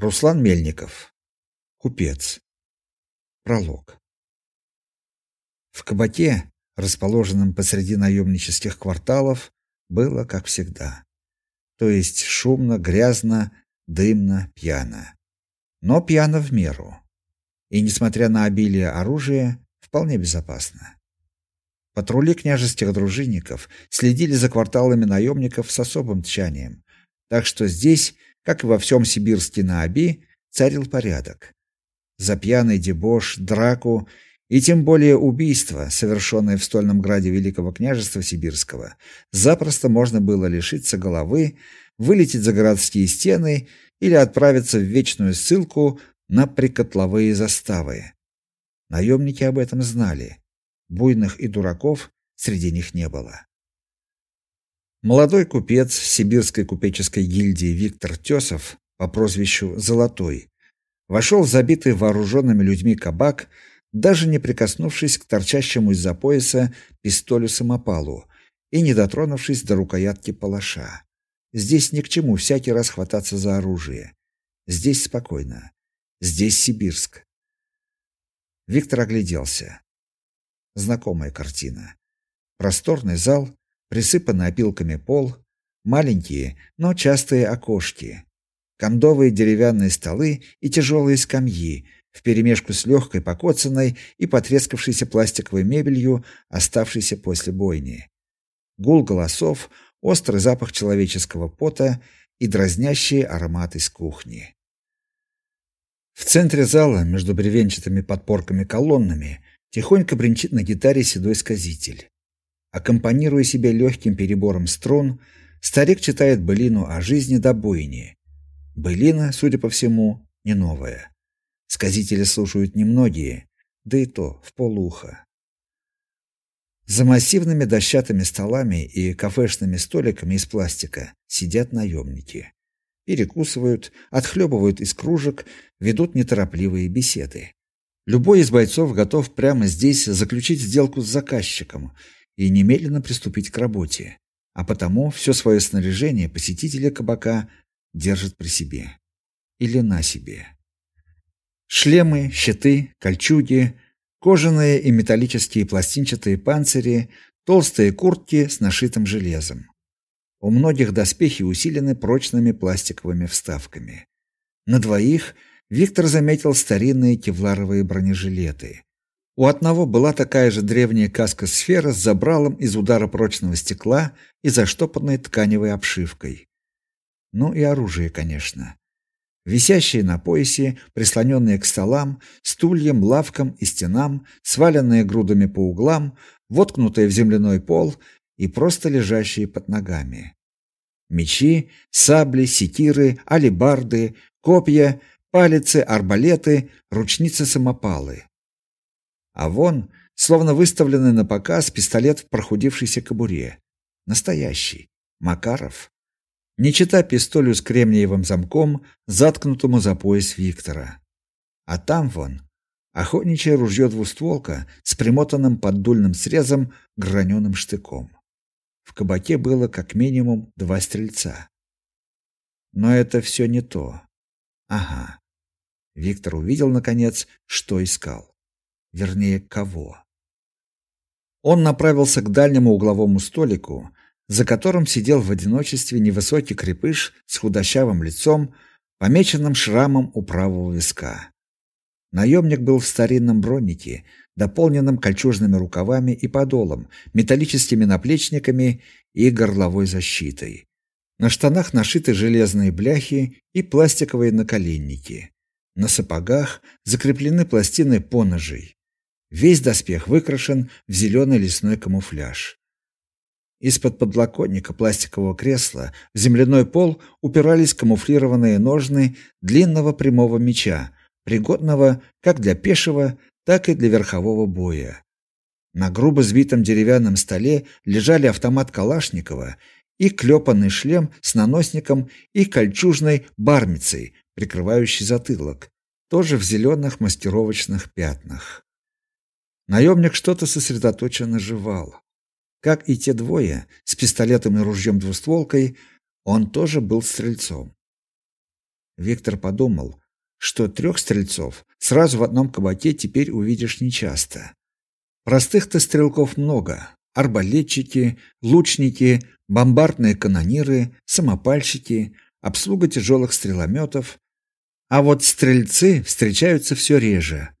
Руслан Мельников. Купец. Пролог. В кабаке, расположенном посреди наемнических кварталов, было как всегда. То есть шумно, грязно, дымно, пьяно. Но пьяно в меру. И несмотря на обилие оружия, вполне безопасно. Патрули княжеских дружинников следили за кварталами наемников с особым тщанием, так что здесь как и во всем Сибирске на Оби, царил порядок. За пьяный дебош, драку и тем более убийство, совершенное в стольном граде Великого княжества Сибирского, запросто можно было лишиться головы, вылететь за городские стены или отправиться в вечную ссылку на прикотловые заставы. Наемники об этом знали. Буйных и дураков среди них не было. Молодой купец сибирской купеческой гильдии Виктор Тесов по прозвищу Золотой вошел в забитый вооруженными людьми кабак, даже не прикоснувшись к торчащему из-за пояса пистолю-самопалу и не дотронувшись до рукоятки палаша. Здесь ни к чему всякий раз хвататься за оружие. Здесь спокойно. Здесь Сибирск. Виктор огляделся. Знакомая картина. Просторный зал, присыпанный опилками пол, маленькие, но частые окошки, кондовые деревянные столы и тяжелые скамьи, вперемешку с легкой покоцанной и потрескавшейся пластиковой мебелью, оставшейся после бойни. Гул голосов, острый запах человеческого пота и дразнящие ароматы из кухни. В центре зала, между бревенчатыми подпорками-колоннами, тихонько бренчит на гитаре седой сказитель. Аккомпанируя себе легким перебором струн, старик читает былину о жизни до бойни. Былина, судя по всему, не новая. Сказители слушают немногие, да и то в полуха. За массивными дощатыми столами и кафешными столиками из пластика сидят наемники. Перекусывают, отхлебывают из кружек, ведут неторопливые беседы. Любой из бойцов готов прямо здесь заключить сделку с заказчиком – и немедленно приступить к работе, а потому все свое снаряжение посетители кабака держат при себе или на себе. Шлемы, щиты, кольчуги, кожаные и металлические пластинчатые панцири, толстые куртки с нашитым железом. У многих доспехи усилены прочными пластиковыми вставками. На двоих Виктор заметил старинные кевларовые бронежилеты, у одного была такая же древняя каска-сфера с забралом из удара прочного стекла и заштопанной тканевой обшивкой. Ну и оружие, конечно. Висящие на поясе, прислоненные к столам, стульям, лавкам и стенам, сваленные грудами по углам, воткнутые в земляной пол и просто лежащие под ногами. Мечи, сабли, секиры, алебарды, копья, палицы, арбалеты, ручницы-самопалы. А вон, словно выставленный на показ, пистолет в прохудившейся кобуре. Настоящий. Макаров. Не чита пистолю с кремниевым замком, заткнутому за пояс Виктора. А там вон охотничье ружье двустволка с примотанным поддульным срезом граненым штыком. В кабаке было как минимум два стрельца. Но это все не то. Ага. Виктор увидел наконец, что искал вернее, кого. Он направился к дальнему угловому столику, за которым сидел в одиночестве невысокий крепыш с худощавым лицом, помеченным шрамом у правого виска. Наемник был в старинном бронике, дополненном кольчужными рукавами и подолом, металлическими наплечниками и горловой защитой. На штанах нашиты железные бляхи и пластиковые наколенники. На сапогах закреплены пластины поножей. Весь доспех выкрашен в зеленый лесной камуфляж. Из-под подлокотника пластикового кресла в земляной пол упирались камуфлированные ножны длинного прямого меча, пригодного как для пешего, так и для верхового боя. На грубо сбитом деревянном столе лежали автомат Калашникова и клепанный шлем с наносником и кольчужной бармицей, прикрывающей затылок, тоже в зеленых маскировочных пятнах. Наемник что-то сосредоточенно жевал. Как и те двое, с пистолетом и ружьем двустволкой, он тоже был стрельцом. Виктор подумал, что трех стрельцов сразу в одном кабаке теперь увидишь нечасто. Простых-то стрелков много: арбалетчики, лучники, бомбардные канониры, самопальщики, обслуга тяжелых стрелометов. А вот стрельцы встречаются все реже.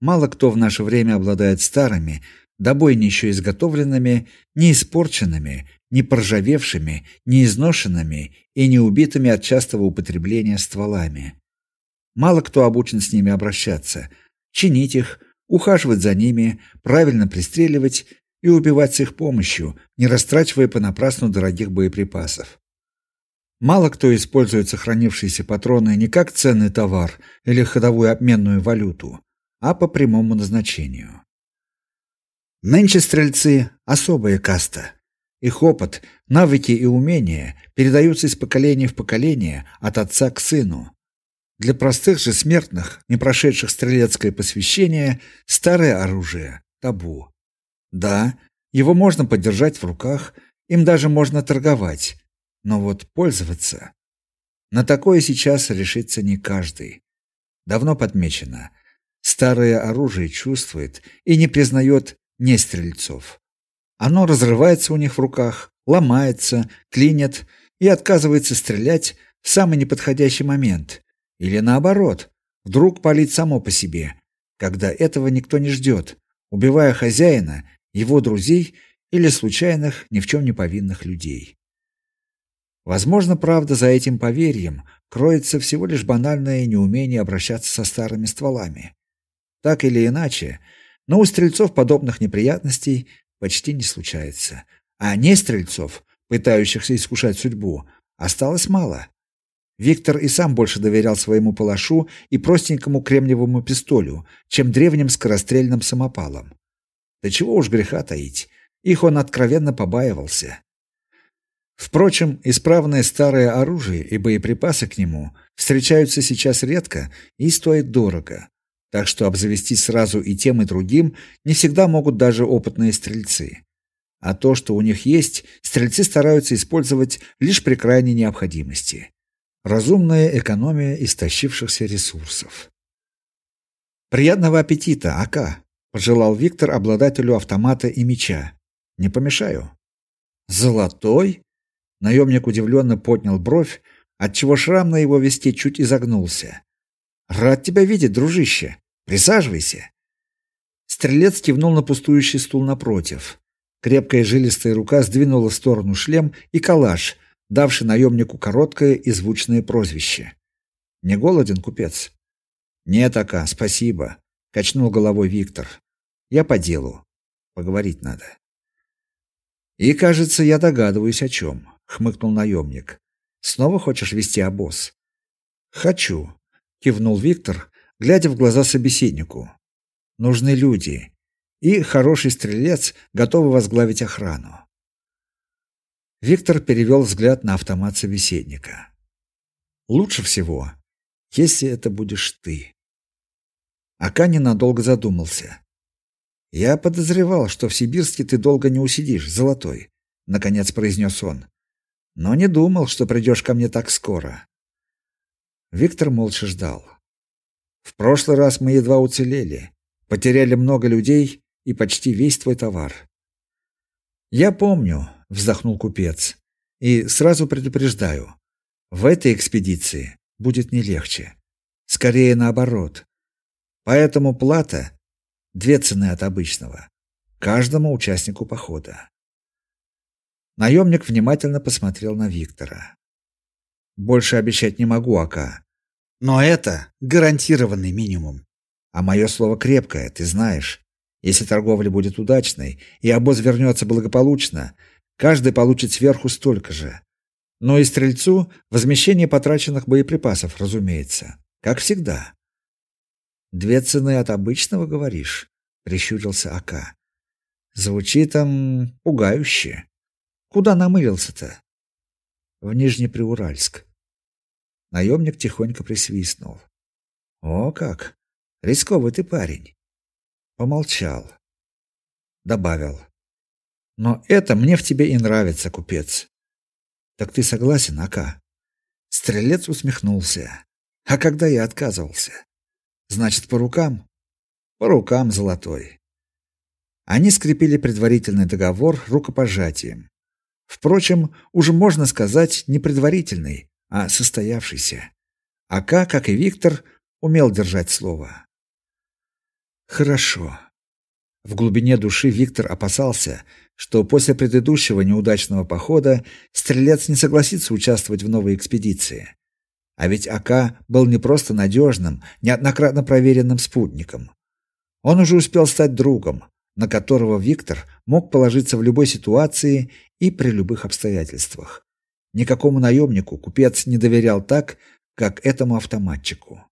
Мало кто в наше время обладает старыми, до бойни еще изготовленными, не испорченными, не поржавевшими, не изношенными и не убитыми от частого употребления стволами. Мало кто обучен с ними обращаться, чинить их, ухаживать за ними, правильно пристреливать и убивать с их помощью, не растрачивая понапрасну дорогих боеприпасов. Мало кто использует сохранившиеся патроны не как ценный товар или ходовую обменную валюту, а по прямому назначению. Нынче стрельцы особая каста. Их опыт, навыки и умения передаются из поколения в поколение от отца к сыну. Для простых же смертных, не прошедших стрелецкое посвящение, старое оружие табу. Да, его можно подержать в руках, им даже можно торговать, но вот пользоваться на такое сейчас решится не каждый. Давно подмечено, старое оружие чувствует и не признает не стрельцов. Оно разрывается у них в руках, ломается, клинит и отказывается стрелять в самый неподходящий момент. Или наоборот, вдруг палит само по себе, когда этого никто не ждет, убивая хозяина, его друзей или случайных, ни в чем не повинных людей. Возможно, правда, за этим поверьем кроется всего лишь банальное неумение обращаться со старыми стволами. Так или иначе, но у стрельцов подобных неприятностей почти не случается. А не стрельцов, пытающихся искушать судьбу, осталось мало. Виктор и сам больше доверял своему палашу и простенькому кремниевому пистолю, чем древним скорострельным самопалам. Да чего уж греха таить, их он откровенно побаивался. Впрочем, исправное старое оружие и боеприпасы к нему встречаются сейчас редко и стоят дорого. Так что обзавестись сразу и тем, и другим не всегда могут даже опытные стрельцы. А то, что у них есть, стрельцы стараются использовать лишь при крайней необходимости. Разумная экономия истощившихся ресурсов. Приятного аппетита, Ака, пожелал Виктор обладателю автомата и меча. Не помешаю. Золотой? Наемник удивленно поднял бровь, отчего шрам на его виске чуть изогнулся. Рад тебя видеть, дружище. Присаживайся. Стрелец кивнул на пустующий стул напротив. Крепкая жилистая рука сдвинула в сторону шлем и калаш, давший наемнику короткое и звучное прозвище. Не голоден, купец? Нет, ака, спасибо, качнул головой Виктор. Я по делу. Поговорить надо. И, кажется, я догадываюсь о чем», — хмыкнул наемник. Снова хочешь вести обоз? Хочу, кивнул Виктор, глядя в глаза собеседнику. Нужны люди, и хороший стрелец, готовый возглавить охрану. Виктор перевел взгляд на автомат собеседника. Лучше всего, если это будешь ты. Акани надолго задумался. Я подозревал, что в Сибирске ты долго не усидишь, золотой, наконец произнес он. Но не думал, что придешь ко мне так скоро. Виктор молча ждал. В прошлый раз мы едва уцелели, потеряли много людей и почти весь твой товар. Я помню, вздохнул купец. И сразу предупреждаю, в этой экспедиции будет не легче, скорее наоборот. Поэтому плата две цены от обычного каждому участнику похода. Наемник внимательно посмотрел на Виктора. Больше обещать не могу, Ака. Но это гарантированный минимум. А мое слово крепкое, ты знаешь. Если торговля будет удачной и обоз вернется благополучно, каждый получит сверху столько же. Но и стрельцу возмещение потраченных боеприпасов, разумеется, как всегда. Две цены от обычного, говоришь? прищурился Ака. Звучит там пугающе. Куда намылился-то? В Нижнеприуральск. Наемник тихонько присвистнул. О, как! Рисковый ты парень. Помолчал. Добавил. Но это мне в тебе и нравится, купец. Так ты согласен, Ака? Стрелец усмехнулся. А когда я отказывался? Значит, по рукам? По рукам, золотой. Они скрепили предварительный договор рукопожатием. Впрочем, уже можно сказать не предварительный, а состоявшийся. Ака, как и Виктор, умел держать слово. Хорошо. В глубине души Виктор опасался, что после предыдущего неудачного похода стрелец не согласится участвовать в новой экспедиции. А ведь Ака был не просто надежным, неоднократно проверенным спутником. Он уже успел стать другом, на которого Виктор мог положиться в любой ситуации и при любых обстоятельствах. Никакому наемнику купец не доверял так, как этому автоматчику.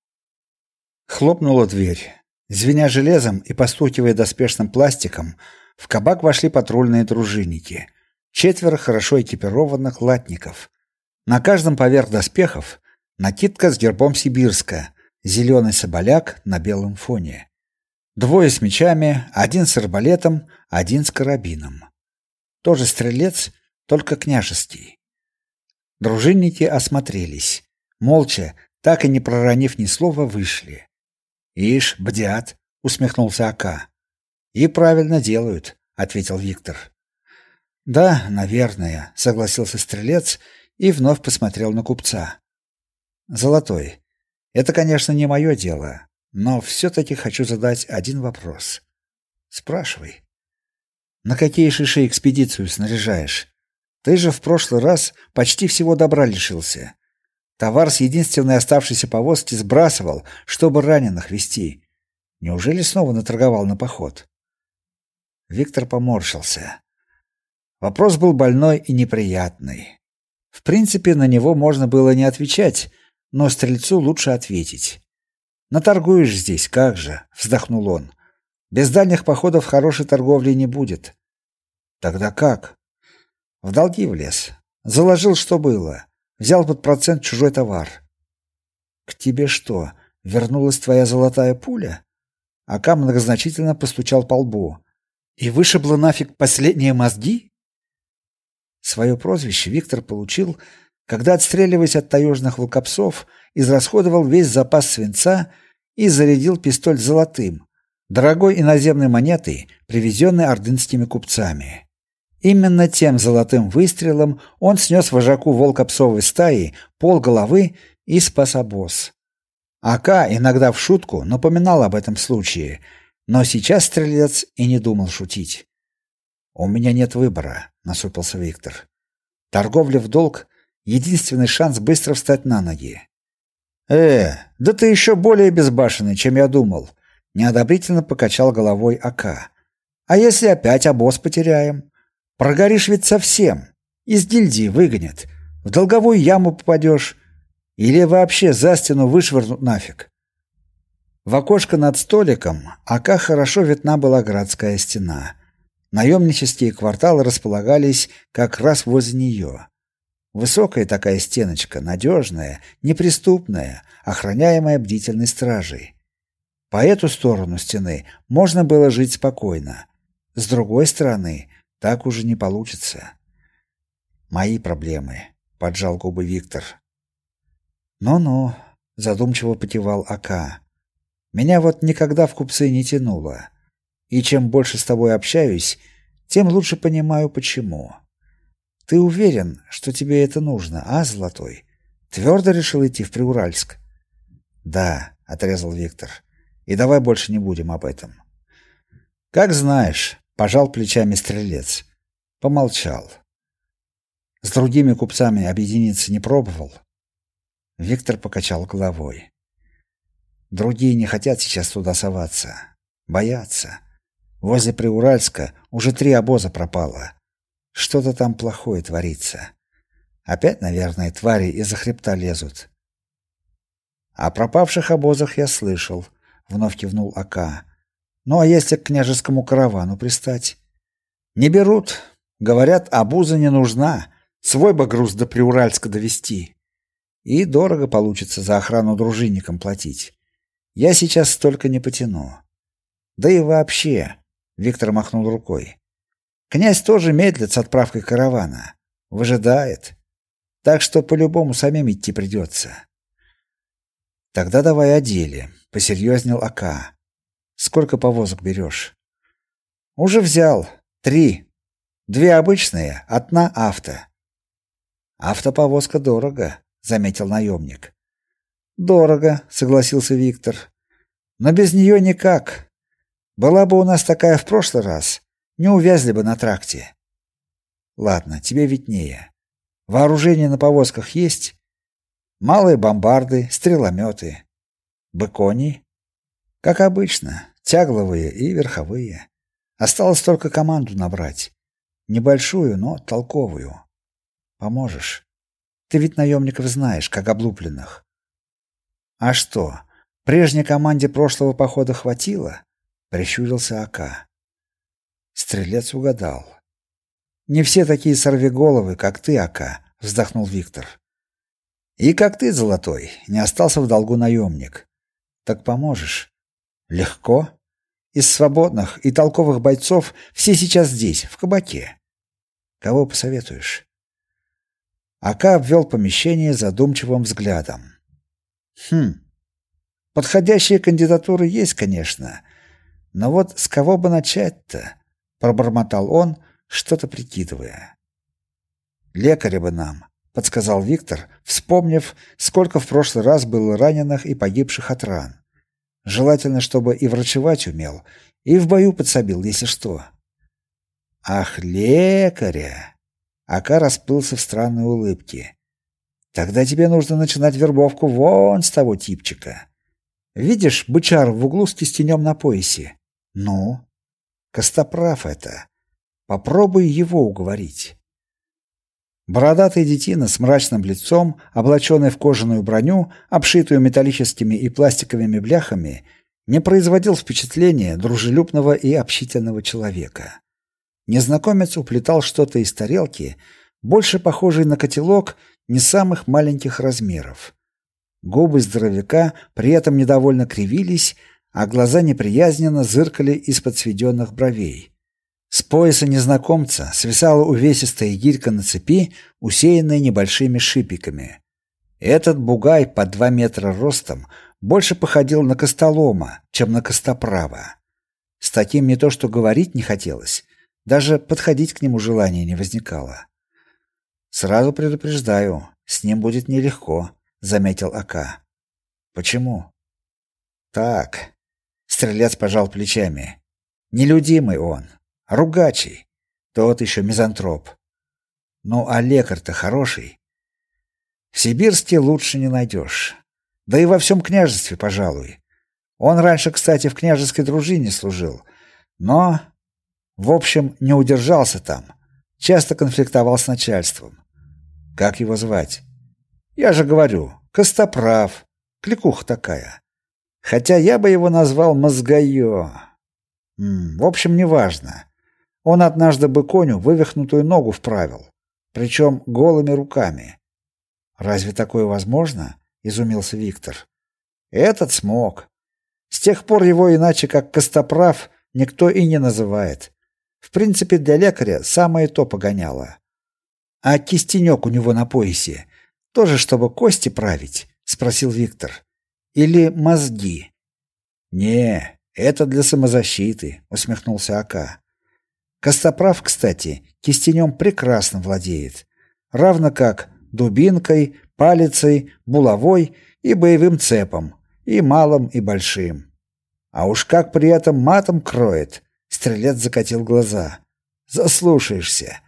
Хлопнула дверь. Звеня железом и постукивая доспешным пластиком, в кабак вошли патрульные дружинники. Четверо хорошо экипированных латников. На каждом поверх доспехов накидка с гербом Сибирска, зеленый соболяк на белом фоне. Двое с мечами, один с арбалетом, один с карабином. Тоже стрелец, только княжеский. Дружинники осмотрелись. Молча, так и не проронив ни слова, вышли. «Ишь, бдят!» — усмехнулся Ака. «И правильно делают», — ответил Виктор. «Да, наверное», — согласился стрелец и вновь посмотрел на купца. «Золотой, это, конечно, не мое дело, но все-таки хочу задать один вопрос. Спрашивай. На какие шиши экспедицию снаряжаешь? Ты же в прошлый раз почти всего добра лишился. Товар с единственной оставшейся повозки сбрасывал, чтобы раненых вести. Неужели снова наторговал на поход? Виктор поморщился. Вопрос был больной и неприятный. В принципе, на него можно было не отвечать, но стрельцу лучше ответить. Наторгуешь здесь, как же, вздохнул он. Без дальних походов хорошей торговли не будет. Тогда как? В долги влез. Заложил, что было. Взял под процент чужой товар. К тебе что, вернулась твоя золотая пуля? Ака многозначительно постучал по лбу. И вышибло нафиг последние мозги? Свое прозвище Виктор получил, когда, отстреливаясь от таежных волкопсов, израсходовал весь запас свинца и зарядил пистоль золотым, дорогой иноземной монетой, привезенной ордынскими купцами. Именно тем золотым выстрелом он снес вожаку волкопсовой стаи пол головы и спас обоз. Ака иногда в шутку напоминал об этом случае, но сейчас стрелец и не думал шутить. «У меня нет выбора», — насупился Виктор. «Торговля в долг — единственный шанс быстро встать на ноги». «Э, да ты еще более безбашенный, чем я думал», — неодобрительно покачал головой Ака. «А если опять обоз потеряем? Прогоришь ведь совсем. Из гильдии выгонят. В долговую яму попадешь. Или вообще за стену вышвырнут нафиг. В окошко над столиком ака хорошо видна была городская стена. Наемнические кварталы располагались как раз возле нее. Высокая такая стеночка, надежная, неприступная, охраняемая бдительной стражей. По эту сторону стены можно было жить спокойно. С другой стороны, так уже не получится. Мои проблемы, поджал губы Виктор. Ну-ну, задумчиво потевал Ака. Меня вот никогда в купцы не тянуло. И чем больше с тобой общаюсь, тем лучше понимаю почему. Ты уверен, что тебе это нужно, а, Золотой? Твердо решил идти в Приуральск? Да, отрезал Виктор. И давай больше не будем об этом. Как знаешь, Пожал плечами стрелец. Помолчал. С другими купцами объединиться не пробовал. Виктор покачал головой. Другие не хотят сейчас туда соваться. Боятся. Возле Приуральска уже три обоза пропало. Что-то там плохое творится. Опять, наверное, твари из-за хребта лезут. О пропавших обозах я слышал, вновь кивнул Ака. Ну а если к княжескому каравану пристать? Не берут. Говорят, обуза не нужна. Свой бы груз до Приуральска довести. И дорого получится за охрану дружинникам платить. Я сейчас столько не потяну. Да и вообще, Виктор махнул рукой. Князь тоже медлит с отправкой каравана. Выжидает. Так что по-любому самим идти придется. Тогда давай о деле, посерьезнел Ака. Сколько повозок берешь?» Уже взял. Три. Две обычные, одна авто. Автоповозка дорого, заметил наемник. Дорого, согласился Виктор. Но без нее никак. Была бы у нас такая в прошлый раз, не увязли бы на тракте. Ладно, тебе виднее. Вооружение на повозках есть? Малые бомбарды, стрелометы. Быкони? Как обычно, тягловые и верховые. Осталось только команду набрать. Небольшую, но толковую. Поможешь? Ты ведь наемников знаешь, как облупленных. А что, прежней команде прошлого похода хватило? Прищурился Ака. Стрелец угадал. Не все такие сорвиголовы, как ты, Ака, вздохнул Виктор. И как ты, Золотой, не остался в долгу наемник. Так поможешь? Легко? Из свободных и толковых бойцов все сейчас здесь, в кабаке. Кого посоветуешь? Ака обвел помещение задумчивым взглядом. Хм. Подходящие кандидатуры есть, конечно, но вот с кого бы начать-то? пробормотал он, что-то прикидывая. Лекаря бы нам, подсказал Виктор, вспомнив, сколько в прошлый раз было раненых и погибших от ран. Желательно, чтобы и врачевать умел, и в бою подсобил, если что. Ах, лекаря! Ака расплылся в странной улыбке. Тогда тебе нужно начинать вербовку вон с того типчика. Видишь, бычар в углу с кистенем на поясе? Ну? Костоправ это. Попробуй его уговорить. Бородатый детина с мрачным лицом, облаченный в кожаную броню, обшитую металлическими и пластиковыми бляхами, не производил впечатления дружелюбного и общительного человека. Незнакомец уплетал что-то из тарелки, больше похожей на котелок не самых маленьких размеров. Губы здоровяка при этом недовольно кривились, а глаза неприязненно зыркали из-под сведенных бровей. С пояса незнакомца свисала увесистая гирька на цепи, усеянная небольшими шипиками. Этот бугай по два метра ростом больше походил на костолома, чем на костоправа. С таким не то что говорить не хотелось, даже подходить к нему желания не возникало. Сразу предупреждаю, с ним будет нелегко, заметил Ака. Почему? Так. Стрелец пожал плечами. Нелюдимый он, Ругачий. Тот еще мизантроп. Ну, а лекарь-то хороший. В Сибирске лучше не найдешь. Да и во всем княжестве, пожалуй. Он раньше, кстати, в княжеской дружине служил. Но, в общем, не удержался там. Часто конфликтовал с начальством. Как его звать? Я же говорю, Костоправ. Кликуха такая. Хотя я бы его назвал Мозгоё. В общем, неважно. Он однажды бы коню вывихнутую ногу вправил, причем голыми руками. Разве такое возможно? изумился Виктор. Этот смог. С тех пор его иначе как Костоправ никто и не называет. В принципе, для лекаря самое то погоняло. А кистенек у него на поясе тоже чтобы кости править, спросил Виктор. Или мозги? Не, это для самозащиты, усмехнулся Ака. Костоправ, кстати, кистенем прекрасно владеет, равно как дубинкой, палицей, булавой и боевым цепом, и малым, и большим. А уж как при этом матом кроет, стрелец закатил глаза. Заслушаешься.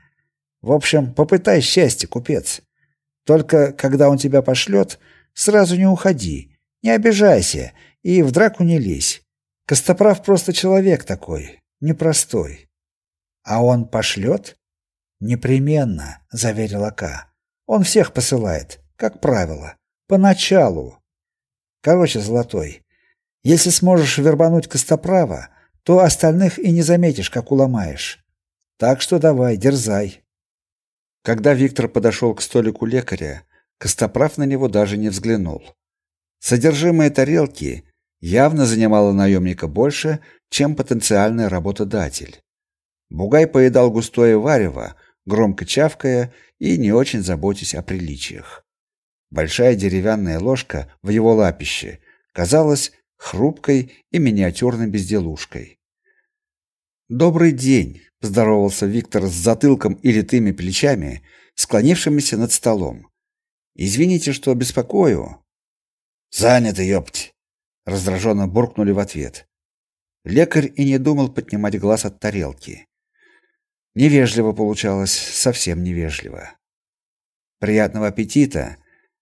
В общем, попытай счастье, купец. Только когда он тебя пошлет, сразу не уходи, не обижайся и в драку не лезь. Костоправ просто человек такой, непростой. А он пошлет? Непременно, заверил Ака. Он всех посылает, как правило, поначалу. Короче, Золотой, если сможешь вербануть Костоправа, то остальных и не заметишь, как уломаешь. Так что давай, дерзай. Когда Виктор подошел к столику лекаря, Костоправ на него даже не взглянул. Содержимое тарелки явно занимало наемника больше, чем потенциальный работодатель. Бугай поедал густое варево, громко чавкая и не очень заботясь о приличиях. Большая деревянная ложка в его лапище казалась хрупкой и миниатюрной безделушкой. «Добрый день!» – поздоровался Виктор с затылком и литыми плечами, склонившимися над столом. «Извините, что беспокою». «Занято, ёпть!» – раздраженно буркнули в ответ. Лекарь и не думал поднимать глаз от тарелки. Невежливо получалось, совсем невежливо. «Приятного аппетита!»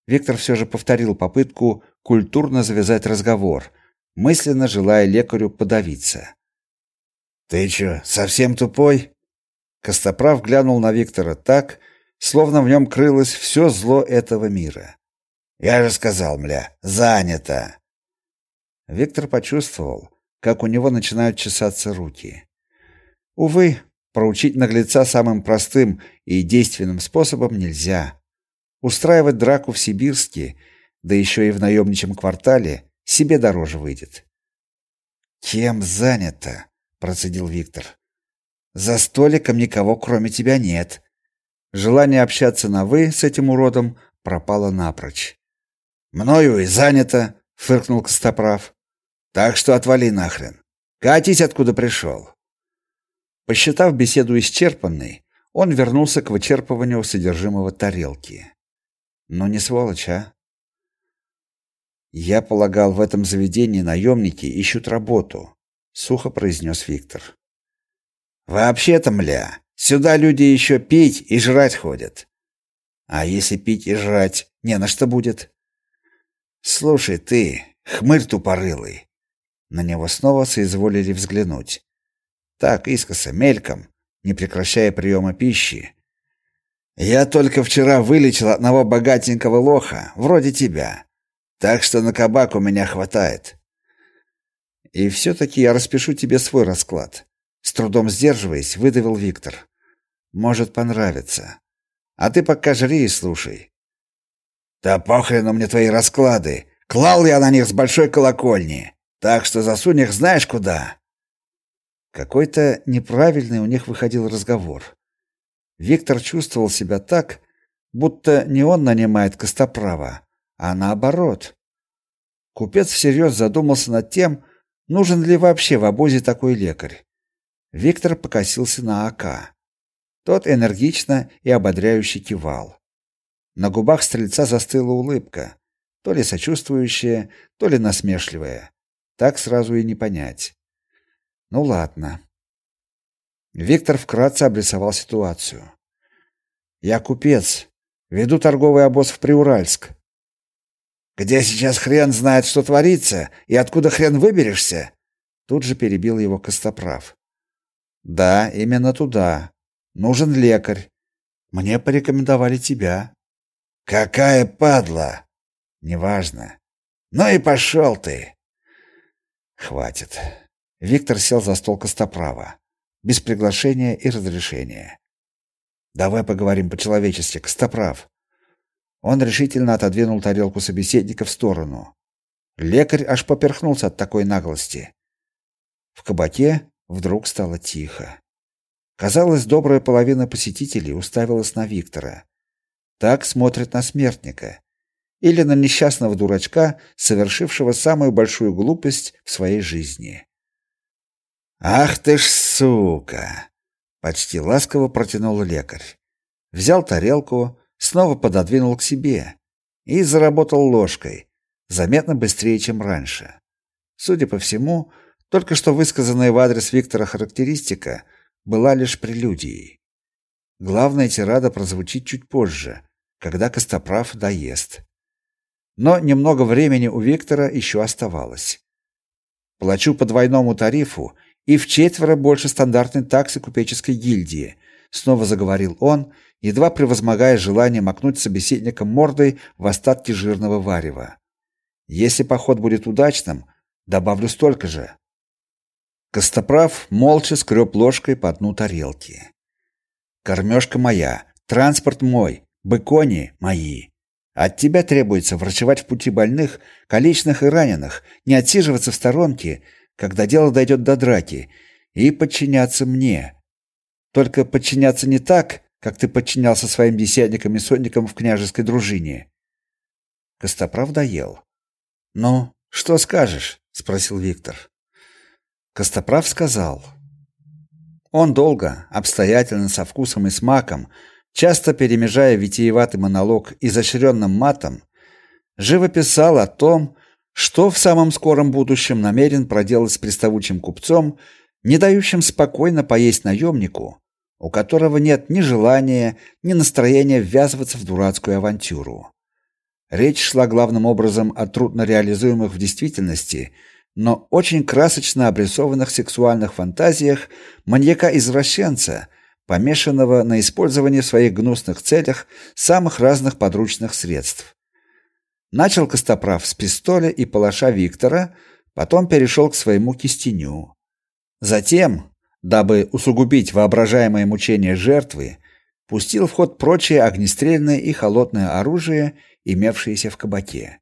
Виктор все же повторил попытку культурно завязать разговор, мысленно желая лекарю подавиться. Ты что, совсем тупой? Костоправ глянул на Виктора так, словно в нем крылось все зло этого мира. Я же сказал, мля, занято. Виктор почувствовал, как у него начинают чесаться руки. Увы, проучить наглеца самым простым и действенным способом нельзя. Устраивать драку в Сибирске, да еще и в наемничьем квартале, себе дороже выйдет. Кем занято? процедил Виктор. За столиком никого, кроме тебя, нет. Желание общаться на вы с этим уродом пропало напрочь. Мною и занято, фыркнул Костоправ. Так что отвали нахрен. Катись откуда пришел. Посчитав беседу исчерпанной, он вернулся к вычерпыванию содержимого тарелки. Но не сволочь, а? Я полагал, в этом заведении наемники ищут работу сухо произнес Виктор. Вообще-то, мля, сюда люди еще пить и жрать ходят. А если пить и жрать не на что будет? Слушай ты, хмырь тупорылый. На него снова соизволили взглянуть. Так искоса мельком, не прекращая приема пищи. Я только вчера вылечил одного богатенького лоха, вроде тебя. Так что на кабак у меня хватает. И все-таки я распишу тебе свой расклад. С трудом сдерживаясь, выдавил Виктор. Может понравится. А ты пока жри и слушай. Да похрену мне твои расклады. Клал я на них с большой колокольни. Так что засунь их знаешь куда. Какой-то неправильный у них выходил разговор. Виктор чувствовал себя так, будто не он нанимает Костоправа, а наоборот. Купец всерьез задумался над тем, Нужен ли вообще в обозе такой лекарь? Виктор покосился на АК. Тот энергично и ободряюще кивал. На губах стрельца застыла улыбка, то ли сочувствующая, то ли насмешливая. Так сразу и не понять. Ну ладно. Виктор вкратце обрисовал ситуацию. Я купец, веду торговый обоз в Приуральск. Где сейчас хрен знает, что творится, и откуда хрен выберешься? Тут же перебил его Костоправ. Да, именно туда. Нужен лекарь. Мне порекомендовали тебя. Какая падла. Неважно. Ну и пошел ты. Хватит. Виктор сел за стол Костоправа, без приглашения и разрешения. Давай поговорим по-человечески, Костоправ. Он решительно отодвинул тарелку собеседника в сторону. Лекарь аж поперхнулся от такой наглости. В кабаке вдруг стало тихо. Казалось, добрая половина посетителей уставилась на Виктора. Так смотрят на смертника или на несчастного дурачка, совершившего самую большую глупость в своей жизни. Ах ты ж сука, почти ласково протянул лекарь. Взял тарелку, снова пододвинул к себе и заработал ложкой, заметно быстрее, чем раньше. Судя по всему, только что высказанная в адрес Виктора характеристика была лишь прелюдией. Главная тирада прозвучит чуть позже, когда Костоправ доест. Но немного времени у Виктора еще оставалось. Плачу по двойному тарифу и в четверо больше стандартной таксы купеческой гильдии, снова заговорил он едва превозмогая желание макнуть собеседника мордой в остатки жирного варева. Если поход будет удачным, добавлю столько же. Костоправ молча скреб ложкой по дну тарелки. Кормежка моя, транспорт мой, быкони мои. От тебя требуется врачевать в пути больных, калечных и раненых, не отсиживаться в сторонке, когда дело дойдет до драки, и подчиняться мне. Только подчиняться не так, как ты подчинялся своим десятникам и сотникам в княжеской дружине. Костоправ доел. «Ну, что скажешь?» — спросил Виктор. Костоправ сказал. Он долго, обстоятельно, со вкусом и смаком, часто перемежая витиеватый монолог изощренным матом, живописал о том, что в самом скором будущем намерен проделать с приставучим купцом, не дающим спокойно поесть наемнику, у которого нет ни желания, ни настроения ввязываться в дурацкую авантюру. Речь шла главным образом о трудно реализуемых в действительности, но очень красочно обрисованных сексуальных фантазиях маньяка-извращенца, помешанного на использовании в своих гнусных целях самых разных подручных средств. Начал Костоправ с пистоля и палаша Виктора, потом перешел к своему кистеню. Затем, дабы усугубить воображаемое мучение жертвы, пустил в ход прочее огнестрельное и холодное оружие, имевшееся в кабаке.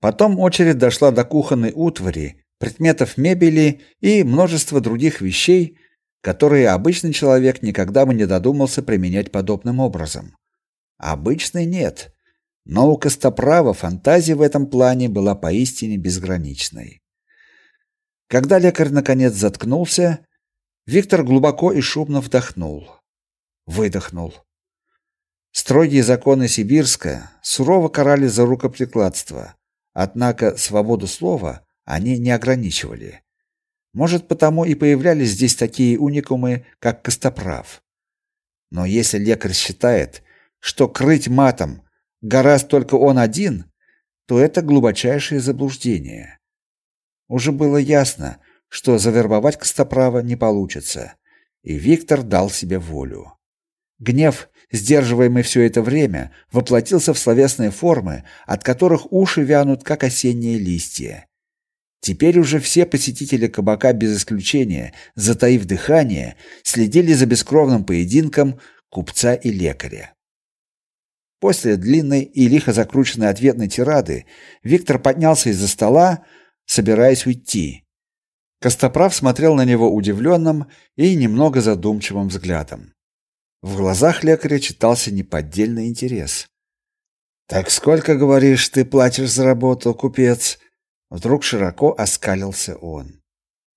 Потом очередь дошла до кухонной утвари, предметов мебели и множества других вещей, которые обычный человек никогда бы не додумался применять подобным образом. Обычный нет, но у Костоправа фантазия в этом плане была поистине безграничной. Когда лекарь наконец заткнулся, Виктор глубоко и шумно вдохнул, выдохнул. Строгие законы Сибирска сурово карали за рукоприкладство, однако свободу слова они не ограничивали. Может, потому и появлялись здесь такие уникумы, как Костоправ. Но если лекарь считает, что крыть матом гораст только он один, то это глубочайшее заблуждение. Уже было ясно, что завербовать Костоправа не получится, и Виктор дал себе волю. Гнев, сдерживаемый все это время, воплотился в словесные формы, от которых уши вянут, как осенние листья. Теперь уже все посетители кабака без исключения, затаив дыхание, следили за бескровным поединком купца и лекаря. После длинной и лихо закрученной ответной тирады Виктор поднялся из-за стола, собираясь уйти. Костоправ смотрел на него удивленным и немного задумчивым взглядом. В глазах лекаря читался неподдельный интерес. Так сколько, говоришь, ты платишь за работу, купец? Вдруг широко оскалился он.